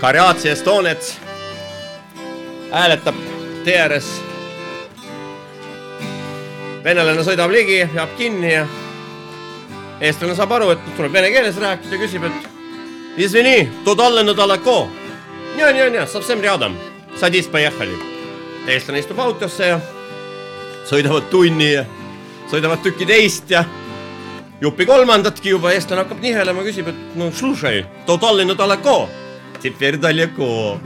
Karjatsi Estonets hääletab tee ääres. venelane sõidab ligi, jääb kinni ja eestlane saab aru, et tuleb vene keeles rääkida, küsib, et извини, туда далеко. Не, не, не, совсем рядом. Садись, поехали. eestlane istub autosse ja sõidavad tunni ja sõidavad tüki teist ja jupi kolmandatki juba, eestlane hakkab nihelema, küsib, et no слушай, то Tallinna далеко. Теперь далеко.